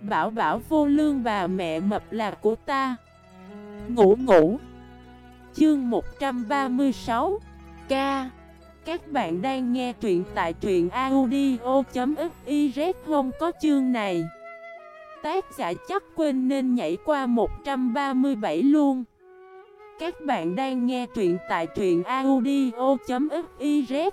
Bảo bảo vô lương bà mẹ mập là của ta. Ngủ ngủ. Chương 136 Ca. Các bạn đang nghe truyện tại truyện audio.xyz không có chương này. Tác giả chắc quên nên nhảy qua 137 luôn. Các bạn đang nghe truyện tại truyện audio.xyz